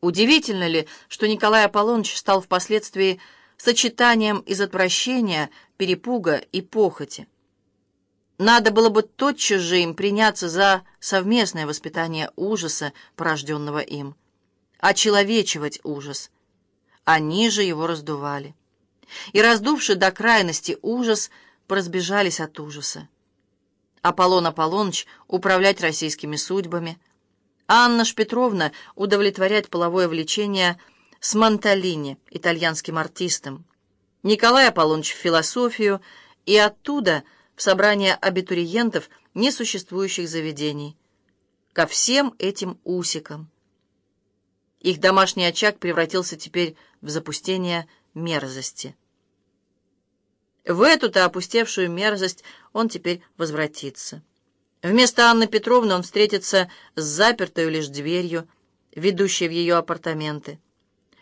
Удивительно ли, что Николай Аполлоныч стал впоследствии сочетанием из отвращения, перепуга и похоти? Надо было бы тотчас же им приняться за совместное воспитание ужаса, порожденного им, очеловечивать ужас. Они же его раздували. И, раздувши до крайности ужас, поразбежались от ужаса. Аполлон Аполлоныч управлять российскими судьбами, Анна Шпетровна удовлетворять половое влечение с Монталини, итальянским артистом, Николай Аполлоныч в философию и оттуда в собрание абитуриентов несуществующих заведений. Ко всем этим усикам. Их домашний очаг превратился теперь в запустение мерзости. В эту-то опустевшую мерзость он теперь возвратится. Вместо Анны Петровны он встретится с запертой лишь дверью, ведущей в ее апартаменты.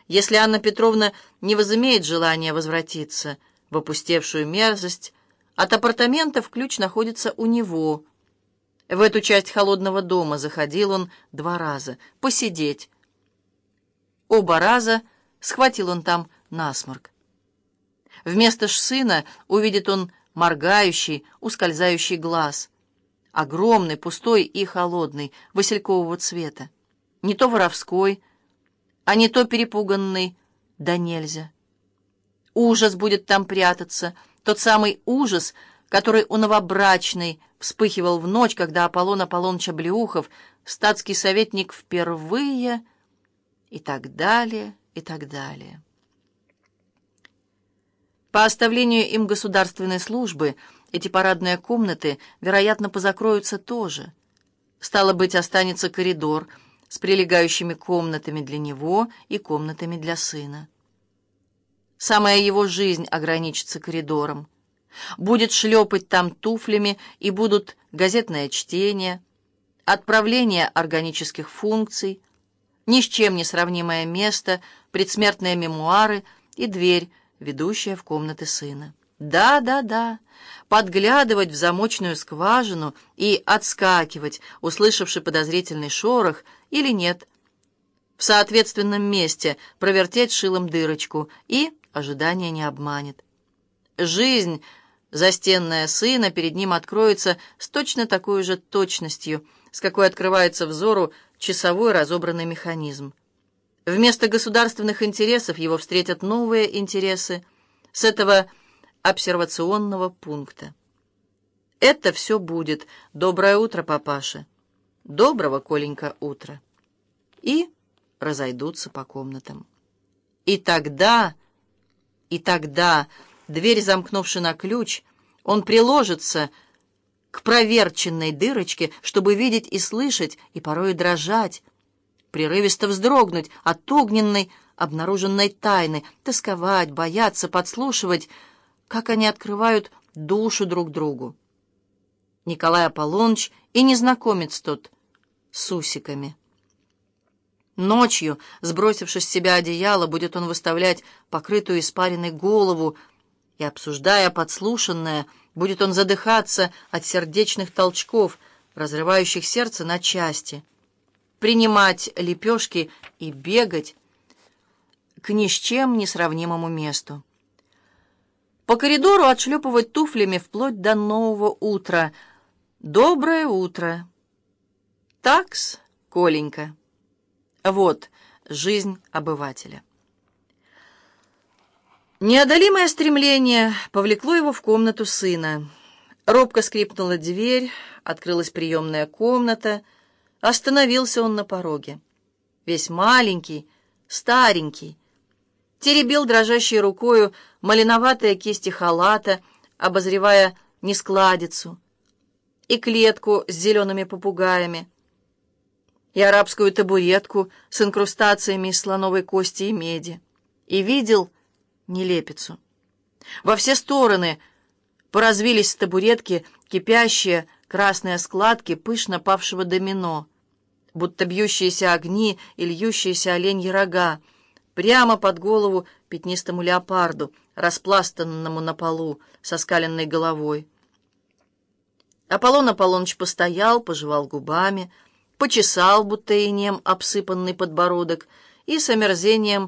Если Анна Петровна не возымеет желания возвратиться в опустевшую мерзость, от апартаментов ключ находится у него. В эту часть холодного дома заходил он два раза, посидеть. Оба раза схватил он там насморк. Вместо сына увидит он моргающий, ускользающий глаз, огромный, пустой и холодный, василькового цвета. Не то воровской, а не то перепуганный, да нельзя. Ужас будет там прятаться, тот самый ужас, который у новобрачной вспыхивал в ночь, когда Аполлон Аполлоныч Облеухов, статский советник впервые, и так далее, и так далее. По оставлению им государственной службы эти парадные комнаты, вероятно, позакроются тоже. Стало быть, останется коридор с прилегающими комнатами для него и комнатами для сына. Самая его жизнь ограничится коридором. Будет шлепать там туфлями, и будут газетное чтение, отправление органических функций, ни с чем не сравнимое место, предсмертные мемуары и дверь, ведущая в комнаты сына. Да, да, да, подглядывать в замочную скважину и отскакивать, услышавший подозрительный шорох, или нет. В соответственном месте провертеть шилом дырочку, и ожидание не обманет. Жизнь, застенная сына, перед ним откроется с точно такой же точностью, с какой открывается взору часовой разобранный механизм. Вместо государственных интересов его встретят новые интересы с этого обсервационного пункта. Это все будет. Доброе утро, папаша. Доброго, Коленька, утра. И разойдутся по комнатам. И тогда, и тогда, дверь замкнувши на ключ, он приложится к проверченной дырочке, чтобы видеть и слышать, и порой дрожать, прерывисто вздрогнуть от огненной, обнаруженной тайны, тосковать, бояться, подслушивать, как они открывают душу друг другу. Николай Аполлоныч и незнакомец тот с усиками. Ночью, сбросивши с себя одеяло, будет он выставлять покрытую испаренной голову, и, обсуждая подслушанное, будет он задыхаться от сердечных толчков, разрывающих сердце на части — принимать лепешки и бегать к ни с чем не сравнимому месту. По коридору отшлепывать туфлями вплоть до нового утра. Доброе утро. Такс, Коленька. Вот жизнь обывателя. Неодолимое стремление повлекло его в комнату сына. Робко скрипнула дверь, открылась приемная комната — Остановился он на пороге. Весь маленький, старенький. Теребил дрожащей рукою малиноватые кисти халата, обозревая нескладицу, и клетку с зелеными попугаями, и арабскую табуретку с инкрустациями из слоновой кости и меди, и видел нелепицу. Во все стороны поразвились с табуретки кипящие, красные складки пышно павшего домино, будто бьющиеся огни и льющиеся оленьи рога, прямо под голову пятнистому леопарду, распластанному на полу со скаленной головой. Аполлон Аполлоныч постоял, пожевал губами, почесал, будто инем обсыпанный подбородок, и с омерзением